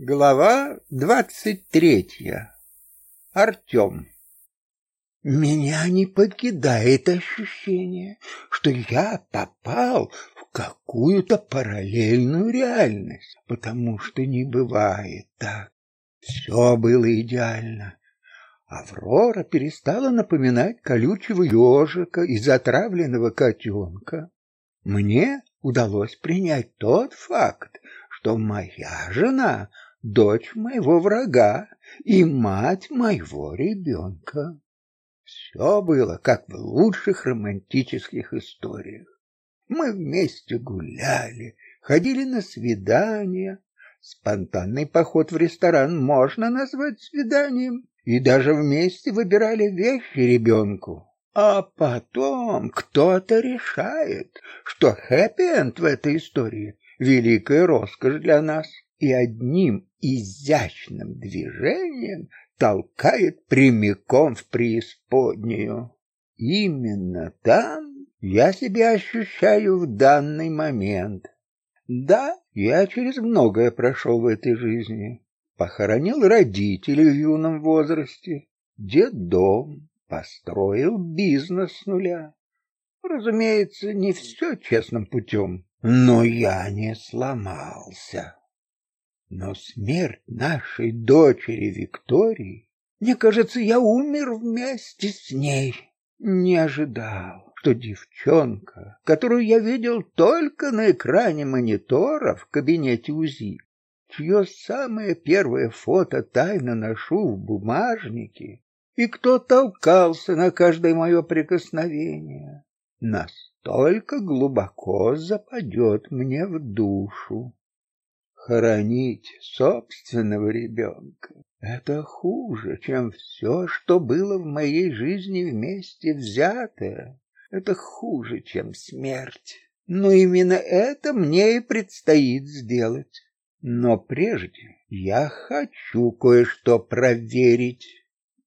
Глава двадцать третья. Артем. Меня не покидает ощущение, что я попал в какую-то параллельную реальность, потому что не бывает так. Все было идеально. Аврора перестала напоминать колючего ежика и затравленного котенка. Мне удалось принять тот факт, что моя жена дочь моего врага и мать моего ребенка. Все было как в лучших романтических историях. Мы вместе гуляли, ходили на свидания. Спонтанный поход в ресторан можно назвать свиданием, и даже вместе выбирали вещи ребенку. А потом кто-то решает, что хэппи-энд в этой истории великая роскошь для нас и одним изящным движением толкает прямиком в преисподнюю. Именно там я себя ощущаю в данный момент. Да, я через многое прошел в этой жизни. Похоронил родителей в юном возрасте, дом, построил бизнес с нуля. Разумеется, не все честным путем, но я не сломался. Но смерть нашей дочери Виктории, мне кажется, я умер вместе с ней. Не ожидал, что девчонка, которую я видел только на экране монитора в кабинете УЗИ, чье самое первое фото тайно ношу в бумажнике, и кто толкался на каждое мое прикосновение, настолько глубоко западет мне в душу. Хоронить собственного ребенка — это хуже, чем все, что было в моей жизни вместе взятое. Это хуже, чем смерть. Но именно это мне и предстоит сделать. Но прежде я хочу кое-что проверить.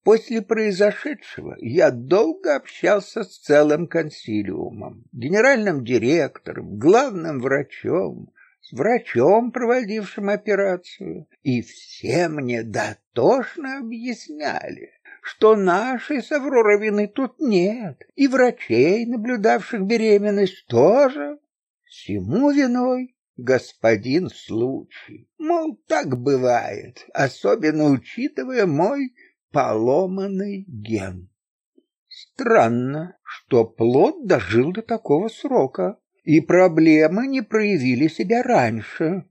После произошедшего я долго общался с целым консилиумом, генеральным директором, главным врачом, врачом, проводившим операцию, и все мне дотошно объясняли, что нашей с тут нет, и врачей, наблюдавших беременность, тоже. Всему виной господин случай. Мол, так бывает, особенно учитывая мой поломанный ген. Странно, что плод дожил до такого срока и проблемы не проявили себя раньше.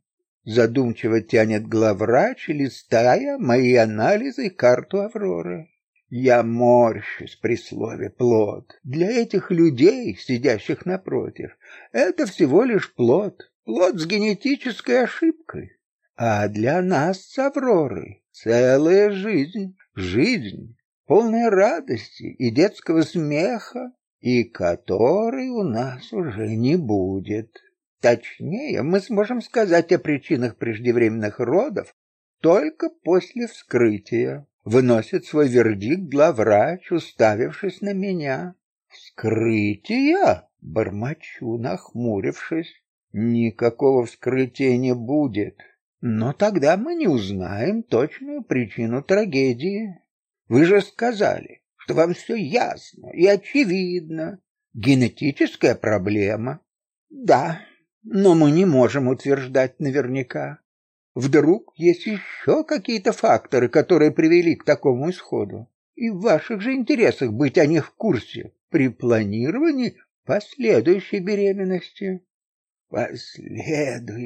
Задумчиво тянет главврач, листая мои анализы и карту Авроры. Я морщусь при слове плод. Для этих людей, сидящих напротив, это всего лишь плод, плод с генетической ошибкой. А для нас с Авророй целая жизнь, жизнь полная радости и детского смеха, и которой у нас уже не будет. Точнее, мы сможем сказать о причинах преждевременных родов только после вскрытия. Выносит свой вердикт главврач, уставившись на меня. Вскрытие? Бормочу, нахмурившись. Никакого вскрытия не будет. Но тогда мы не узнаем точную причину трагедии. Вы же сказали, что вам все ясно и очевидно. Генетическая проблема. Да, но мы не можем утверждать наверняка. Вдруг есть еще какие-то факторы, которые привели к такому исходу. И в ваших же интересах быть о них в курсе при планировании последующей беременности. Последующей.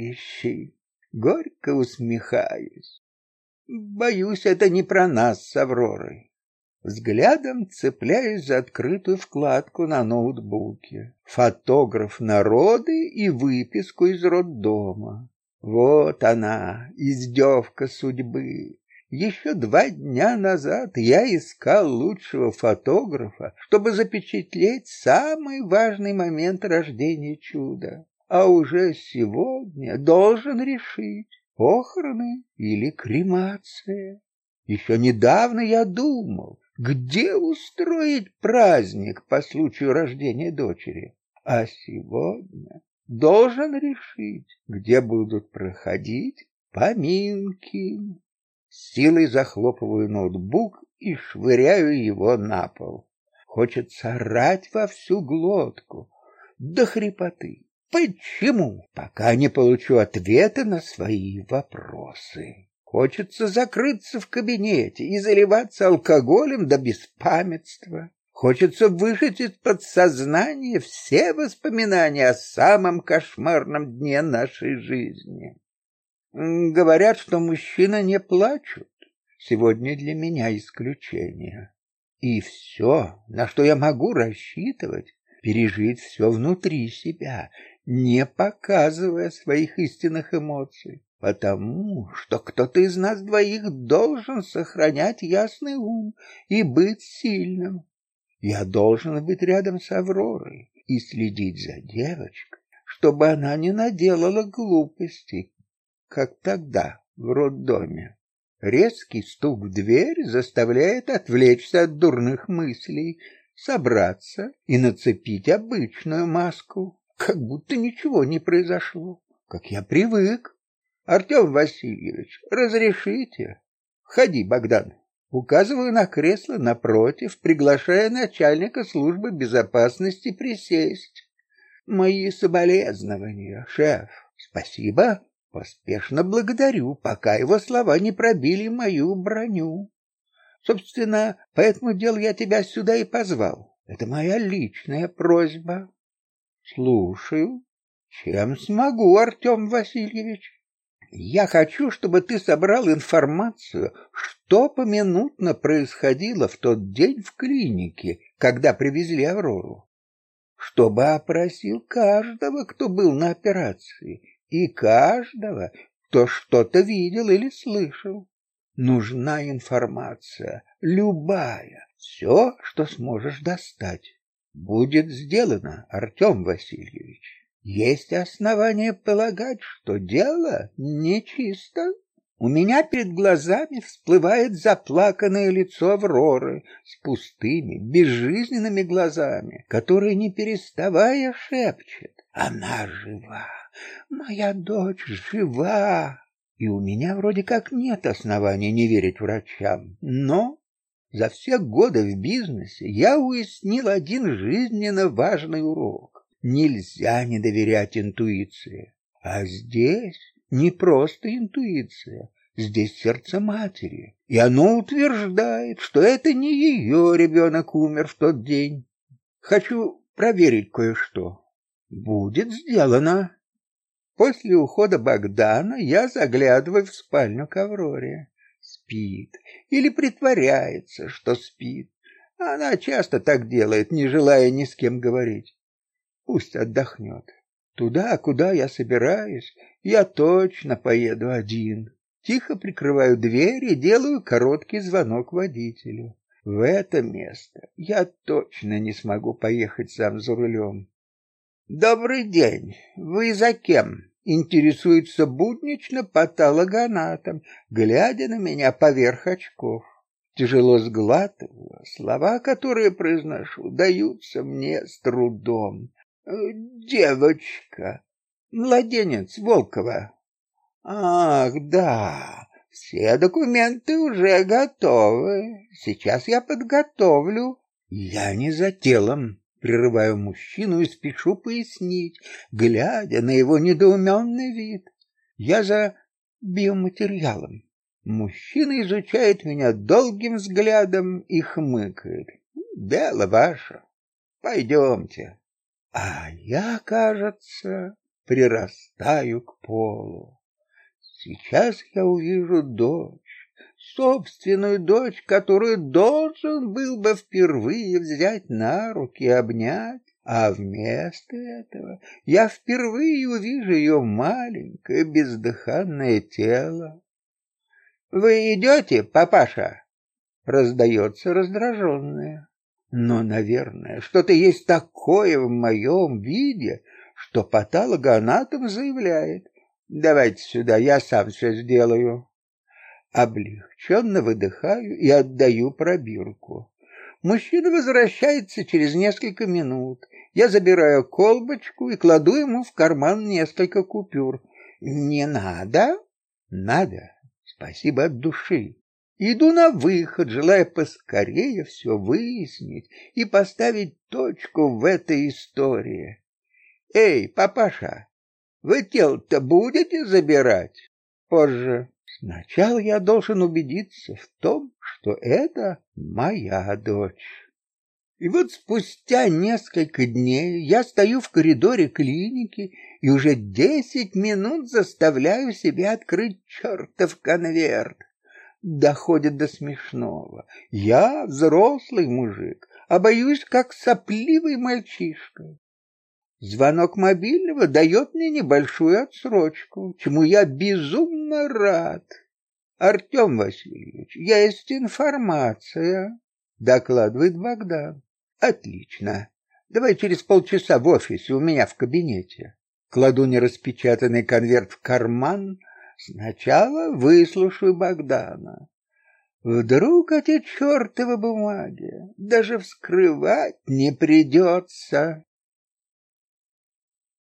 Горько усмехаюсь. Боюсь, это не про нас с Авророй. Взглядом цепляюсь за открытую вкладку на ноутбуке. Фотограф народы и выписку из роддома. Вот она, издевка судьбы. Еще два дня назад я искал лучшего фотографа, чтобы запечатлеть самый важный момент рождения чуда. А уже сегодня должен решить, похороны или кремация. Еще недавно я думал, где устроить праздник по случаю рождения дочери. А сегодня должен решить, где будут проходить поминки. силой захлопываю ноутбук и швыряю его на пол. Хочется орать во всю глотку, до хрипоты. Почему? Пока не получу ответа на свои вопросы. Хочется закрыться в кабинете и заливаться алкоголем до беспамятства. Хочется выжать из подсознания все воспоминания о самом кошмарном дне нашей жизни. Говорят, что мужчины не плачут. Сегодня для меня исключение. И все, на что я могу рассчитывать, пережить все внутри себя, не показывая своих истинных эмоций, потому что кто-то из нас двоих должен сохранять ясный ум и быть сильным. Я должен быть рядом с Авророй и следить за девочкой, чтобы она не наделала глупостей, как тогда в роддоме. Резкий стук в дверь заставляет отвлечься от дурных мыслей, собраться и нацепить обычную маску, как будто ничего не произошло, как я привык. Артем Васильевич, разрешите? Ходи, Богдан. Указываю на кресло напротив, приглашая начальника службы безопасности присесть. Мои соболезнования, шеф. Спасибо. Поспешно благодарю, пока его слова не пробили мою броню. Собственно, поэтому дел я тебя сюда и позвал. Это моя личная просьба. Слушаю. Чем смогу, Артем Васильевич? Я хочу, чтобы ты собрал информацию, что поминутно происходило в тот день в клинике, когда привезли Аврору. Чтобы опросил каждого, кто был на операции, и каждого, кто что-то видел или слышал. Нужна информация, любая, все, что сможешь достать. Будет сделано, Артем Васильевич. Есть основания полагать, что дело нечисто. У меня перед глазами всплывает заплаканное лицо Авроры с пустыми, безжизненными глазами, которая, не переставая, шепчет «Она жива! Моя дочь жива!» И у меня вроде как нет оснований не верить врачам, но за все годы в бизнесе я уяснил один жизненно важный урок нельзя не доверять интуиции. А здесь не просто интуиция, здесь сердце матери, и оно утверждает, что это не ее ребенок умер в тот день. Хочу проверить кое-что. Будет сделано. После ухода Богдана я заглядываю в спальню к Авроре. Спит или притворяется, что спит. Она часто так делает, не желая ни с кем говорить. Пусть отдохнет. Туда, куда я собираюсь, я точно поеду один. Тихо прикрываю дверь и делаю короткий звонок водителю. В это место я точно не смогу поехать сам за рулем. Добрый день. Вы за кем? Интересуется буднично патологоанатом, глядя на меня поверх очков. Тяжело сглатываю, слова, которые произношу, даются мне с трудом. Девочка, младенец Волкова. Ах, да, все документы уже готовы. Сейчас я подготовлю. Я не за телом, прерываю мужчину и спешу пояснить, глядя на его недоуменный вид. Я за биоматериалом. Мужчина изучает меня долгим взглядом и хмыкает. Дело ваше. Пойдемте. А я, кажется, прирастаю к полу. Сейчас я увижу дочь, собственную дочь, которую должен был бы впервые взять на руки обнять, а вместо этого я впервые увижу ее маленькое бездыханное тело. Вы идете, папаша? Раздается раздраженное. Но, наверное, что-то есть такое в моем виде, что патологоанатом заявляет: "Давайте сюда, я сам все сделаю". Облегченно выдыхаю и отдаю пробирку. Мужчина возвращается через несколько минут. Я забираю колбочку и кладу ему в карман несколько купюр. Не надо, Надо. Спасибо от души. Иду на выход, желая поскорее все выяснить и поставить точку в этой истории. Эй, папаша, вы тело-то будете забирать? Позже. Сначала я должен убедиться в том, что это моя дочь. И вот спустя несколько дней я стою в коридоре клиники и уже десять минут заставляю себя открыть чертов конверт. Доходит до смешного. Я взрослый мужик, а боюсь, как сопливый мальчишка. Звонок мобильного дает мне небольшую отсрочку, чему я безумно рад. Артем Васильевич, есть информация, докладывает Богдан. Отлично. Давай через полчаса в офисе у меня в кабинете. Кладу нераспечатанный конверт в карман. Сначала выслушаю Богдана. Вдруг эти чертовы бумаги даже вскрывать не придется.